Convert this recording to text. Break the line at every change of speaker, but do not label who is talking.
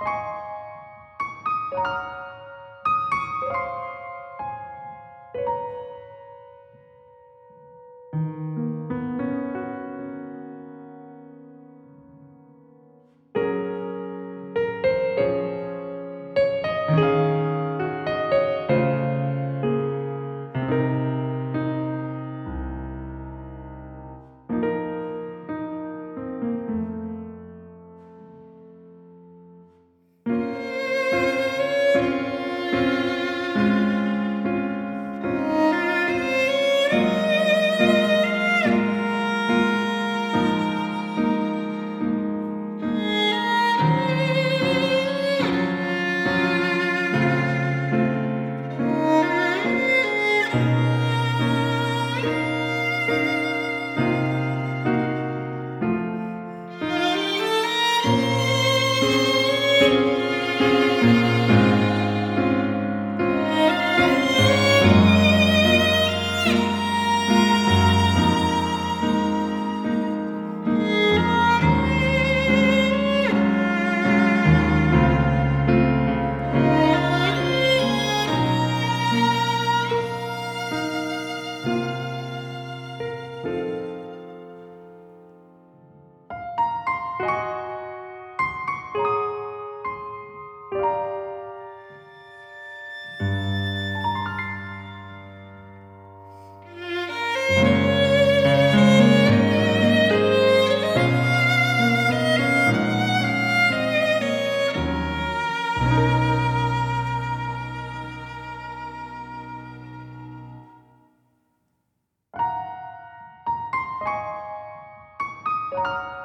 Thank you